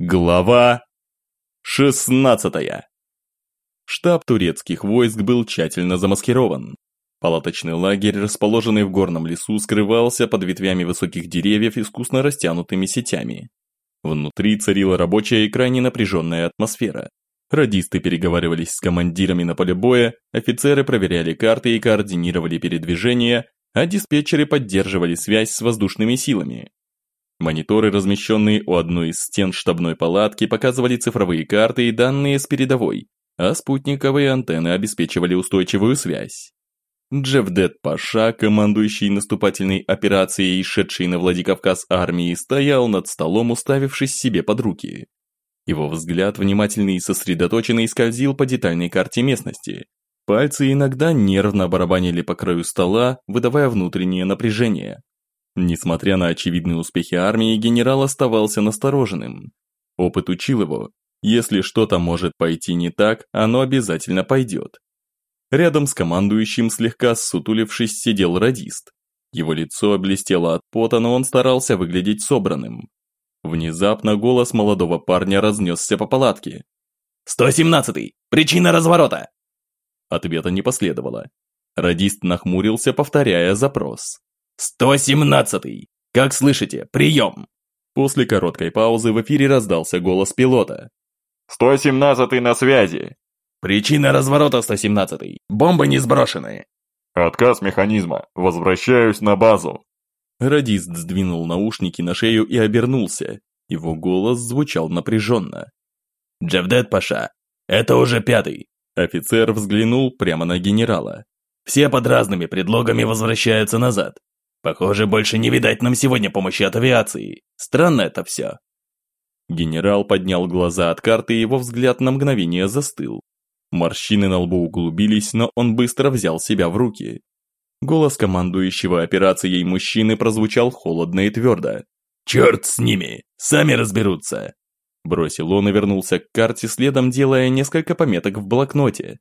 Глава 16 Штаб турецких войск был тщательно замаскирован. Палаточный лагерь, расположенный в горном лесу, скрывался под ветвями высоких деревьев искусно растянутыми сетями. Внутри царила рабочая и крайне напряженная атмосфера. Радисты переговаривались с командирами на поле боя, офицеры проверяли карты и координировали передвижения, а диспетчеры поддерживали связь с воздушными силами. Мониторы, размещенные у одной из стен штабной палатки, показывали цифровые карты и данные с передовой, а спутниковые антенны обеспечивали устойчивую связь. Джевдет Паша, командующий наступательной операцией, шедшей на Владикавказ армии, стоял над столом, уставившись себе под руки. Его взгляд, внимательный и сосредоточенный, скользил по детальной карте местности. Пальцы иногда нервно барабанили по краю стола, выдавая внутреннее напряжение. Несмотря на очевидные успехи армии, генерал оставался настороженным. Опыт учил его, если что-то может пойти не так, оно обязательно пойдет. Рядом с командующим, слегка ссутулившись, сидел радист. Его лицо блестело от пота, но он старался выглядеть собранным. Внезапно голос молодого парня разнесся по палатке. «117-й! Причина разворота!» Ответа не последовало. Радист нахмурился, повторяя запрос. «117-й! Как слышите, прием!» После короткой паузы в эфире раздался голос пилота. «117-й на связи!» «Причина разворота 117-й! Бомбы не сброшены!» «Отказ механизма! Возвращаюсь на базу!» Радист сдвинул наушники на шею и обернулся. Его голос звучал напряженно. «Джевдет Паша, это уже пятый!» Офицер взглянул прямо на генерала. «Все под разными предлогами возвращаются назад. Похоже, больше не видать нам сегодня помощи от авиации. Странно это все. Генерал поднял глаза от карты, и его взгляд на мгновение застыл. Морщины на лбу углубились, но он быстро взял себя в руки. Голос командующего операцией мужчины прозвучал холодно и твердо. «Черт с ними! Сами разберутся!» Бросил он и вернулся к карте, следом делая несколько пометок в блокноте.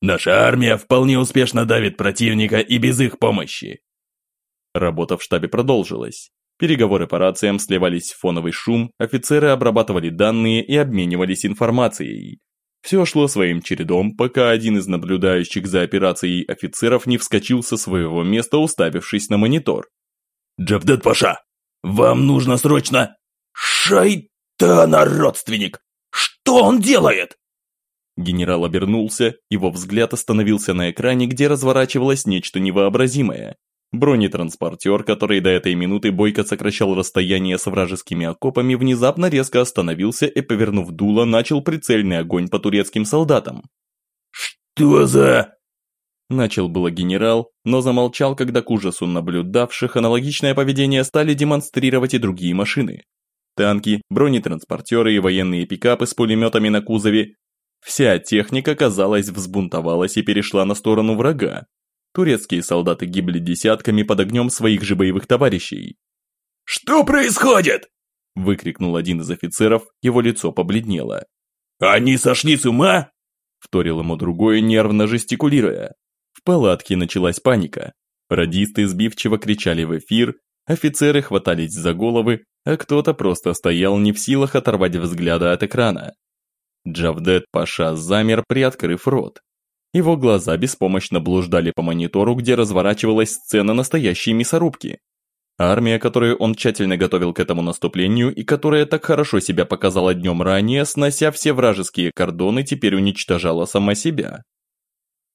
«Наша армия вполне успешно давит противника и без их помощи. Работа в штабе продолжилась. Переговоры по рациям сливались в фоновый шум, офицеры обрабатывали данные и обменивались информацией. Все шло своим чередом, пока один из наблюдающих за операцией офицеров не вскочил со своего места, уставившись на монитор. «Джавдет Паша, вам нужно срочно...» «Шайтана, родственник! Что он делает?» Генерал обернулся, его взгляд остановился на экране, где разворачивалось нечто невообразимое. Бронетранспортер, который до этой минуты бойко сокращал расстояние с вражескими окопами, внезапно резко остановился и, повернув дуло, начал прицельный огонь по турецким солдатам. «Что за...» Начал было генерал, но замолчал, когда к ужасу наблюдавших аналогичное поведение стали демонстрировать и другие машины. Танки, бронетранспортеры и военные пикапы с пулеметами на кузове. Вся техника, казалось, взбунтовалась и перешла на сторону врага, Турецкие солдаты гибли десятками под огнем своих же боевых товарищей. «Что происходит?» – выкрикнул один из офицеров, его лицо побледнело. «Они сошли с ума?» – вторил ему другой, нервно жестикулируя. В палатке началась паника. Радисты сбивчиво кричали в эфир, офицеры хватались за головы, а кто-то просто стоял не в силах оторвать взгляда от экрана. Джавдет Паша замер, приоткрыв рот. Его глаза беспомощно блуждали по монитору, где разворачивалась сцена настоящей мясорубки. Армия, которую он тщательно готовил к этому наступлению и которая так хорошо себя показала днем ранее, снося все вражеские кордоны, теперь уничтожала сама себя.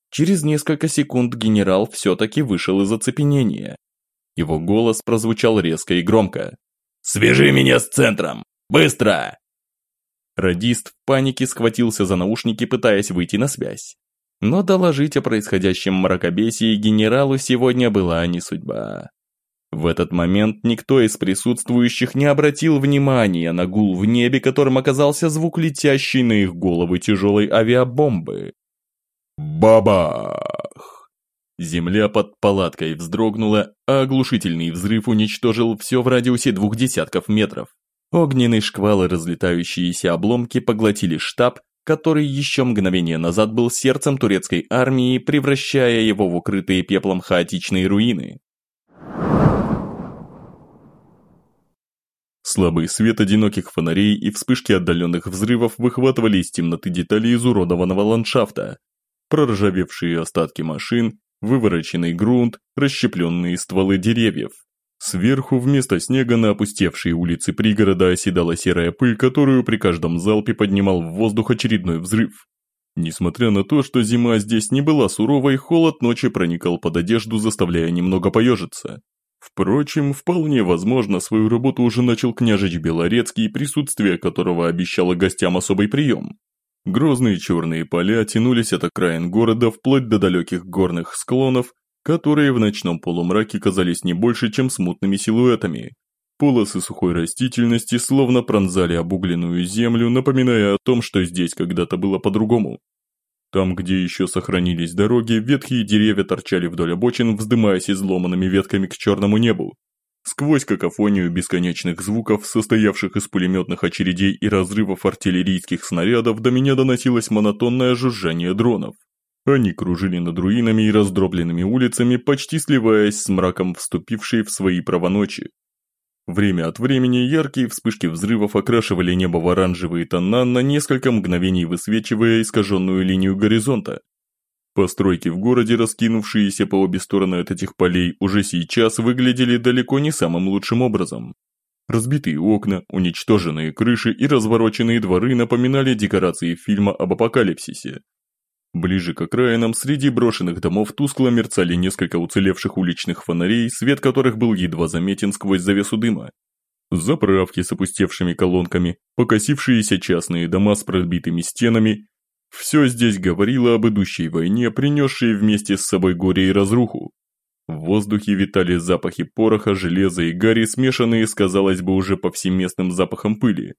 Через несколько секунд генерал все-таки вышел из оцепенения. Его голос прозвучал резко и громко. «Свяжи меня с центром! Быстро!» Радист в панике схватился за наушники, пытаясь выйти на связь. Но доложить о происходящем мракобесии генералу сегодня была не судьба. В этот момент никто из присутствующих не обратил внимания на гул в небе, которым оказался звук летящей на их головы тяжелой авиабомбы. Бабах! Земля под палаткой вздрогнула, а оглушительный взрыв уничтожил все в радиусе двух десятков метров. Огненный шквал и разлетающиеся обломки поглотили штаб, который еще мгновение назад был сердцем турецкой армии, превращая его в укрытые пеплом хаотичные руины. Слабый свет одиноких фонарей и вспышки отдаленных взрывов выхватывали из темноты детали изуродованного ландшафта. Проржавевшие остатки машин, вывороченный грунт, расщепленные стволы деревьев. Сверху вместо снега на опустевшие улицы пригорода оседала серая пыль, которую при каждом залпе поднимал в воздух очередной взрыв. Несмотря на то, что зима здесь не была суровой, холод ночи проникал под одежду, заставляя немного поежиться. Впрочем, вполне возможно, свою работу уже начал княжич Белорецкий, присутствие которого обещало гостям особый прием. Грозные черные поля тянулись от окраин города вплоть до далеких горных склонов, которые в ночном полумраке казались не больше, чем смутными силуэтами. Полосы сухой растительности словно пронзали обугленную землю, напоминая о том, что здесь когда-то было по-другому. Там, где еще сохранились дороги, ветхие деревья торчали вдоль обочин, вздымаясь изломанными ветками к черному небу. Сквозь какофонию бесконечных звуков, состоявших из пулеметных очередей и разрывов артиллерийских снарядов, до меня доносилось монотонное жужжание дронов. Они кружили над руинами и раздробленными улицами, почти сливаясь с мраком вступившей в свои права ночи. Время от времени яркие вспышки взрывов окрашивали небо в оранжевые тона, на несколько мгновений высвечивая искаженную линию горизонта. Постройки в городе, раскинувшиеся по обе стороны от этих полей, уже сейчас выглядели далеко не самым лучшим образом. Разбитые окна, уничтоженные крыши и развороченные дворы напоминали декорации фильма об апокалипсисе. Ближе к окраинам, среди брошенных домов тускло мерцали несколько уцелевших уличных фонарей, свет которых был едва заметен сквозь завесу дыма. Заправки с опустевшими колонками, покосившиеся частные дома с пробитыми стенами – все здесь говорило об идущей войне, принесшей вместе с собой горе и разруху. В воздухе витали запахи пороха, железа и гари, смешанные казалось бы, уже повсеместным запахом пыли.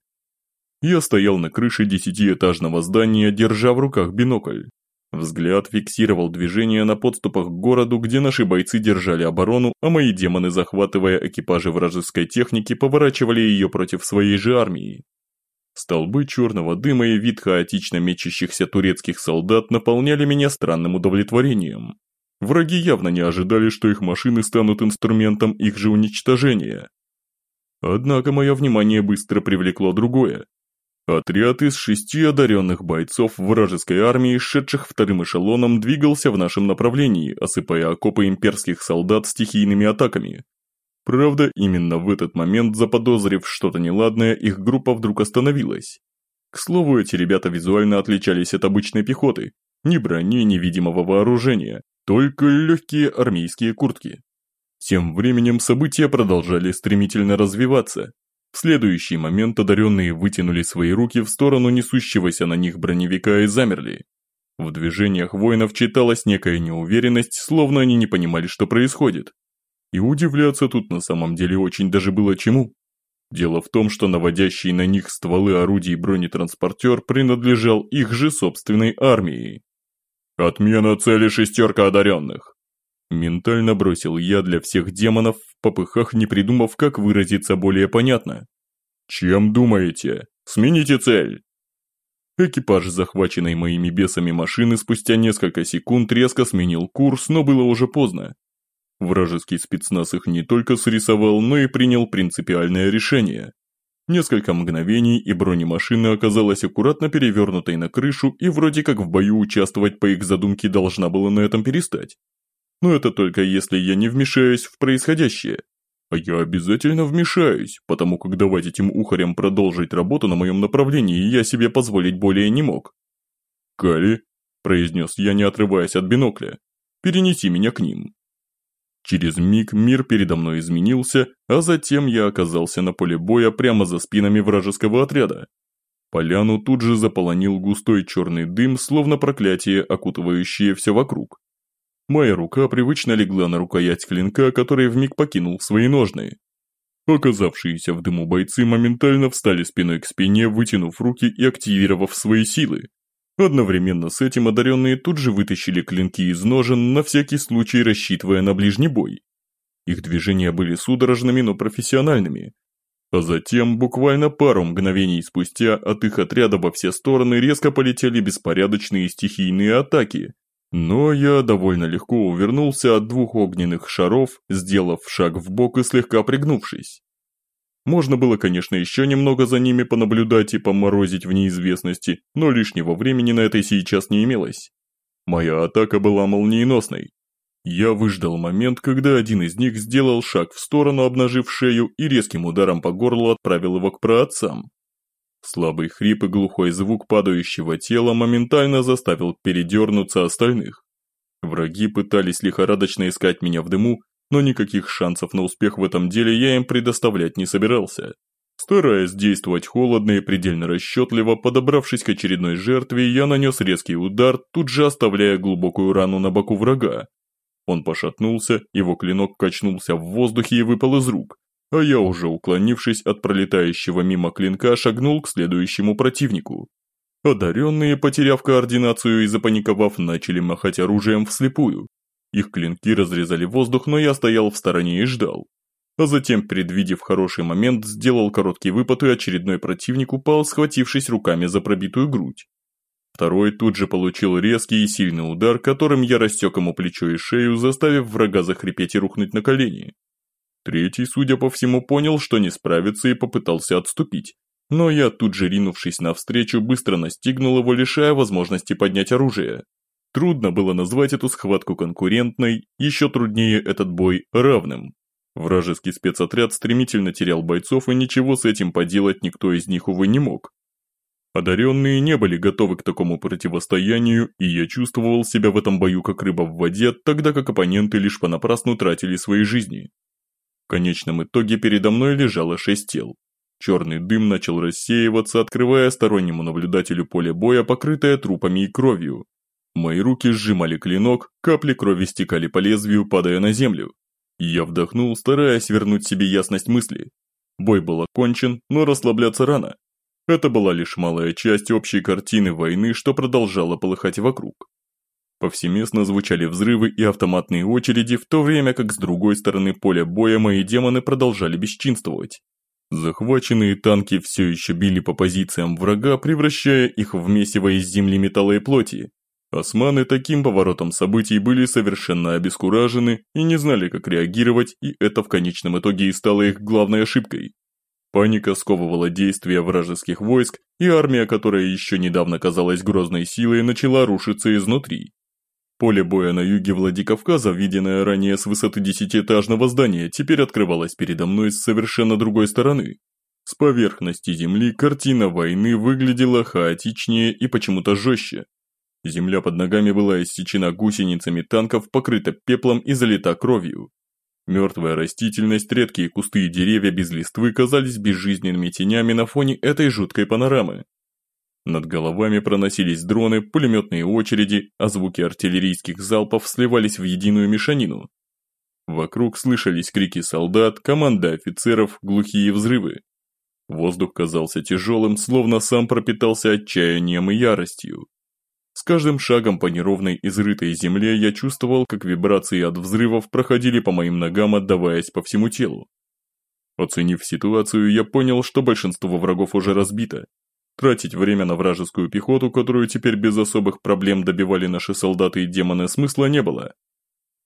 Я стоял на крыше десятиэтажного здания, держа в руках бинокль. Взгляд фиксировал движение на подступах к городу, где наши бойцы держали оборону, а мои демоны, захватывая экипажи вражеской техники, поворачивали ее против своей же армии. Столбы черного дыма и вид хаотично мечущихся турецких солдат наполняли меня странным удовлетворением. Враги явно не ожидали, что их машины станут инструментом их же уничтожения. Однако мое внимание быстро привлекло другое. Отряд из шести одаренных бойцов вражеской армии, шедших вторым эшелоном, двигался в нашем направлении, осыпая окопы имперских солдат стихийными атаками. Правда, именно в этот момент, заподозрив что-то неладное, их группа вдруг остановилась. К слову, эти ребята визуально отличались от обычной пехоты. Ни брони, ни видимого вооружения, только легкие армейские куртки. Тем временем события продолжали стремительно развиваться, следующий момент одаренные вытянули свои руки в сторону несущегося на них броневика и замерли. В движениях воинов читалась некая неуверенность, словно они не понимали, что происходит. И удивляться тут на самом деле очень даже было чему. Дело в том, что наводящий на них стволы орудий бронетранспортер принадлежал их же собственной армии. «Отмена цели шестерка одаренных!» Ментально бросил я для всех демонов, в попыхах не придумав, как выразиться более понятно. «Чем думаете? Смените цель!» Экипаж, захваченной моими бесами машины, спустя несколько секунд резко сменил курс, но было уже поздно. Вражеский спецназ их не только срисовал, но и принял принципиальное решение. Несколько мгновений, и бронемашина оказалась аккуратно перевернутой на крышу и вроде как в бою участвовать по их задумке должна была на этом перестать. Но это только если я не вмешаюсь в происходящее. А я обязательно вмешаюсь, потому как давать этим ухарям продолжить работу на моем направлении я себе позволить более не мог. «Кали», – произнес я, не отрываясь от бинокля, – «перенеси меня к ним». Через миг мир передо мной изменился, а затем я оказался на поле боя прямо за спинами вражеского отряда. Поляну тут же заполонил густой черный дым, словно проклятие, окутывающее все вокруг. Моя рука привычно легла на рукоять клинка, который вмиг покинул свои ножны. Оказавшиеся в дыму бойцы моментально встали спиной к спине, вытянув руки и активировав свои силы. Одновременно с этим одаренные тут же вытащили клинки из ножен, на всякий случай рассчитывая на ближний бой. Их движения были судорожными, но профессиональными. А затем, буквально пару мгновений спустя, от их отряда во все стороны резко полетели беспорядочные стихийные атаки, но я довольно легко увернулся от двух огненных шаров, сделав шаг в бок и слегка пригнувшись. Можно было, конечно, еще немного за ними понаблюдать и поморозить в неизвестности, но лишнего времени на это сейчас не имелось. Моя атака была молниеносной. Я выждал момент, когда один из них сделал шаг в сторону, обнажив шею, и резким ударом по горлу отправил его к праотцам. Слабый хрип и глухой звук падающего тела моментально заставил передернуться остальных. Враги пытались лихорадочно искать меня в дыму, но никаких шансов на успех в этом деле я им предоставлять не собирался. Стараясь действовать холодно и предельно расчетливо, подобравшись к очередной жертве, я нанес резкий удар, тут же оставляя глубокую рану на боку врага. Он пошатнулся, его клинок качнулся в воздухе и выпал из рук, а я уже уклонившись от пролетающего мимо клинка, шагнул к следующему противнику. Одаренные, потеряв координацию и запаниковав, начали махать оружием вслепую. Их клинки разрезали воздух, но я стоял в стороне и ждал. А затем, предвидев хороший момент, сделал короткий выпад и очередной противник упал, схватившись руками за пробитую грудь. Второй тут же получил резкий и сильный удар, которым я растек ему плечо и шею, заставив врага захрипеть и рухнуть на колени. Третий, судя по всему, понял, что не справится и попытался отступить. Но я тут же ринувшись навстречу, быстро настигнул его, лишая возможности поднять оружие. Трудно было назвать эту схватку конкурентной, еще труднее этот бой равным. Вражеский спецотряд стремительно терял бойцов, и ничего с этим поделать никто из них, увы, не мог. Одаренные не были готовы к такому противостоянию, и я чувствовал себя в этом бою как рыба в воде, тогда как оппоненты лишь понапрасну тратили свои жизни. В конечном итоге передо мной лежало шесть тел. Черный дым начал рассеиваться, открывая стороннему наблюдателю поле боя, покрытое трупами и кровью. Мои руки сжимали клинок, капли крови стекали по лезвию, падая на землю. Я вдохнул, стараясь вернуть себе ясность мысли. Бой был окончен, но расслабляться рано. Это была лишь малая часть общей картины войны, что продолжала полыхать вокруг. Повсеместно звучали взрывы и автоматные очереди, в то время как с другой стороны поля боя мои демоны продолжали бесчинствовать. Захваченные танки все еще били по позициям врага, превращая их в месиво из земли металла и плоти, Османы таким поворотом событий были совершенно обескуражены и не знали, как реагировать, и это в конечном итоге и стало их главной ошибкой. Паника сковывала действия вражеских войск, и армия, которая еще недавно казалась грозной силой, начала рушиться изнутри. Поле боя на юге Владикавказа, виденное ранее с высоты десятиэтажного здания, теперь открывалось передо мной с совершенно другой стороны. С поверхности земли картина войны выглядела хаотичнее и почему-то жестче. Земля под ногами была иссечена гусеницами танков, покрыта пеплом и залита кровью. Мертвая растительность, редкие кусты и деревья без листвы казались безжизненными тенями на фоне этой жуткой панорамы. Над головами проносились дроны, пулеметные очереди, а звуки артиллерийских залпов сливались в единую мешанину. Вокруг слышались крики солдат, команды офицеров, глухие взрывы. Воздух казался тяжелым, словно сам пропитался отчаянием и яростью. С каждым шагом по неровной изрытой земле я чувствовал, как вибрации от взрывов проходили по моим ногам, отдаваясь по всему телу. Оценив ситуацию, я понял, что большинство врагов уже разбито. Тратить время на вражескую пехоту, которую теперь без особых проблем добивали наши солдаты и демоны, смысла не было.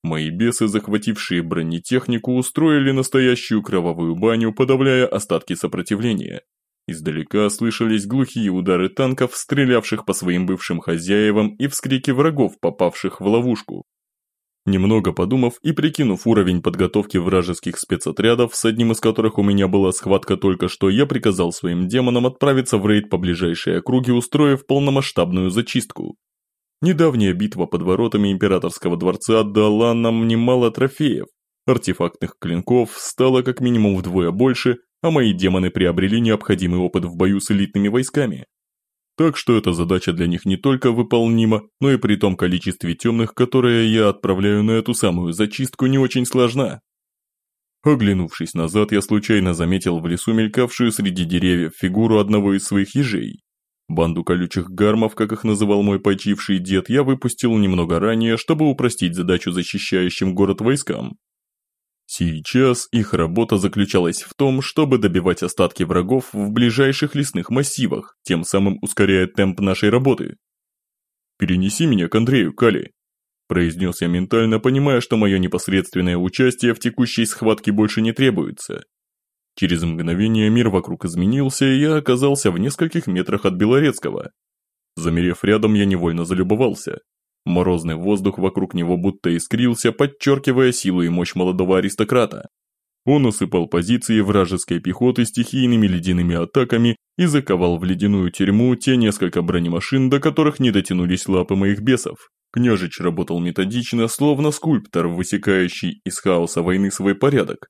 Мои бесы, захватившие бронетехнику, устроили настоящую кровавую баню, подавляя остатки сопротивления. Издалека слышались глухие удары танков, стрелявших по своим бывшим хозяевам и вскрики врагов, попавших в ловушку. Немного подумав и прикинув уровень подготовки вражеских спецотрядов, с одним из которых у меня была схватка только что, я приказал своим демонам отправиться в рейд по ближайшей округе, устроив полномасштабную зачистку. Недавняя битва под воротами императорского дворца дала нам немало трофеев. Артефактных клинков стало как минимум вдвое больше, а мои демоны приобрели необходимый опыт в бою с элитными войсками. Так что эта задача для них не только выполнима, но и при том количестве темных, которое я отправляю на эту самую зачистку, не очень сложна. Оглянувшись назад, я случайно заметил в лесу мелькавшую среди деревьев фигуру одного из своих ежей. Банду колючих гармов, как их называл мой почивший дед, я выпустил немного ранее, чтобы упростить задачу защищающим город войскам. Сейчас их работа заключалась в том, чтобы добивать остатки врагов в ближайших лесных массивах, тем самым ускоряя темп нашей работы. «Перенеси меня к Андрею, Кали», – произнес я ментально, понимая, что мое непосредственное участие в текущей схватке больше не требуется. Через мгновение мир вокруг изменился, и я оказался в нескольких метрах от Белорецкого. Замерев рядом, я невольно залюбовался. Морозный воздух вокруг него будто искрился, подчеркивая силу и мощь молодого аристократа. Он усыпал позиции вражеской пехоты стихийными ледяными атаками и заковал в ледяную тюрьму те несколько бронемашин, до которых не дотянулись лапы моих бесов. Княжич работал методично, словно скульптор, высекающий из хаоса войны свой порядок.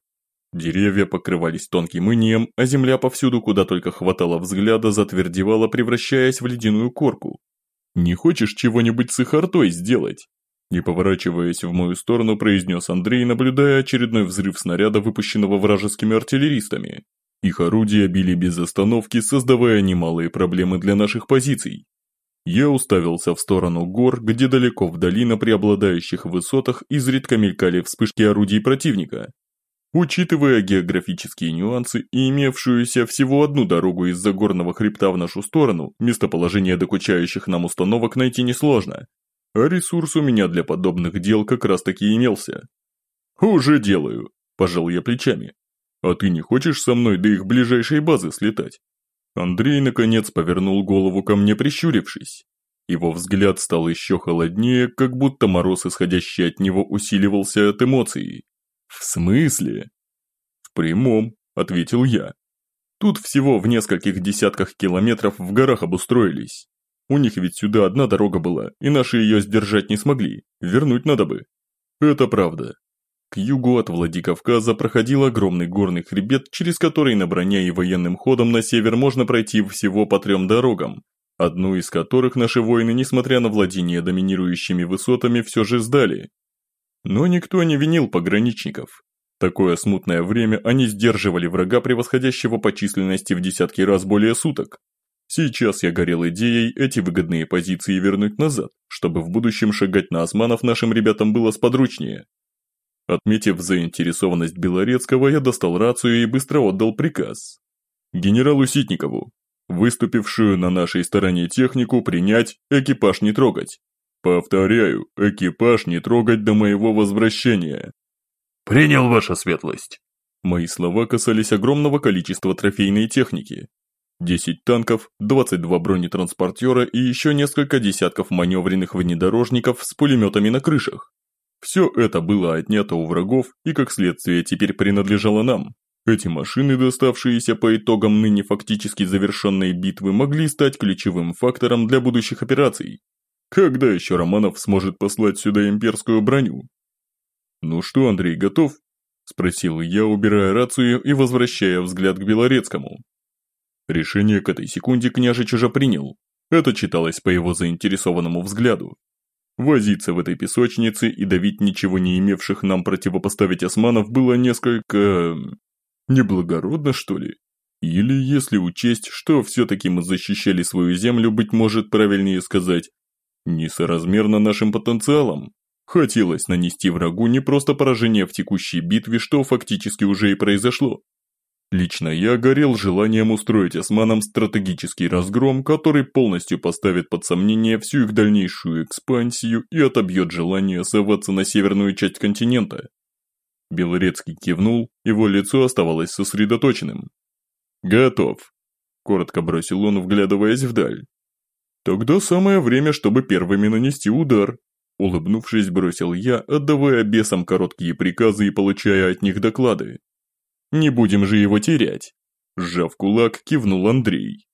Деревья покрывались тонким инеем, а земля повсюду, куда только хватало взгляда, затвердевала, превращаясь в ледяную корку. «Не хочешь чего-нибудь с их сделать?» Не поворачиваясь в мою сторону, произнес Андрей, наблюдая очередной взрыв снаряда, выпущенного вражескими артиллеристами. Их орудия били без остановки, создавая немалые проблемы для наших позиций. Я уставился в сторону гор, где далеко вдали на преобладающих высотах изредка мелькали вспышки орудий противника. Учитывая географические нюансы и имевшуюся всего одну дорогу из-за горного хребта в нашу сторону, местоположение докучающих нам установок найти несложно, а ресурс у меня для подобных дел как раз таки имелся. «Уже делаю», – пожал я плечами. «А ты не хочешь со мной до их ближайшей базы слетать?» Андрей наконец повернул голову ко мне, прищурившись. Его взгляд стал еще холоднее, как будто мороз, исходящий от него, усиливался от эмоций. «В смысле?» «В прямом», – ответил я. «Тут всего в нескольких десятках километров в горах обустроились. У них ведь сюда одна дорога была, и наши ее сдержать не смогли. Вернуть надо бы. Это правда. К югу от Владикавказа проходил огромный горный хребет, через который на броне и военным ходом на север можно пройти всего по трем дорогам, одну из которых наши воины, несмотря на владение доминирующими высотами, все же сдали. Но никто не винил пограничников. Такое смутное время они сдерживали врага, превосходящего по численности в десятки раз более суток. Сейчас я горел идеей эти выгодные позиции вернуть назад, чтобы в будущем шагать на османов нашим ребятам было сподручнее. Отметив заинтересованность Белорецкого, я достал рацию и быстро отдал приказ. Генералу Ситникову, выступившую на нашей стороне технику, принять, экипаж не трогать. Повторяю, экипаж не трогать до моего возвращения. Принял ваша светлость. Мои слова касались огромного количества трофейной техники, 10 танков, 22 бронетранспортера и еще несколько десятков маневренных внедорожников с пулеметами на крышах. Все это было отнято у врагов и, как следствие, теперь принадлежало нам. Эти машины, доставшиеся по итогам ныне фактически завершенной битвы, могли стать ключевым фактором для будущих операций. Когда еще Романов сможет послать сюда имперскую броню? «Ну что, Андрей, готов?» – спросил я, убирая рацию и возвращая взгляд к Белорецкому. Решение к этой секунде княжич уже принял. Это читалось по его заинтересованному взгляду. Возиться в этой песочнице и давить ничего не имевших нам противопоставить османов было несколько... неблагородно, что ли? Или если учесть, что все-таки мы защищали свою землю, быть может правильнее сказать, несоразмерно нашим потенциалам. Хотелось нанести врагу не просто поражение в текущей битве, что фактически уже и произошло, Лично я горел желанием устроить османам стратегический разгром, который полностью поставит под сомнение всю их дальнейшую экспансию и отобьет желание соваться на северную часть континента. Белорецкий кивнул, его лицо оставалось сосредоточенным. «Готов», – коротко бросил он, вглядываясь вдаль. «Тогда самое время, чтобы первыми нанести удар», – улыбнувшись, бросил я, отдавая бесам короткие приказы и получая от них доклады. Не будем же его терять. Сжав кулак, кивнул Андрей.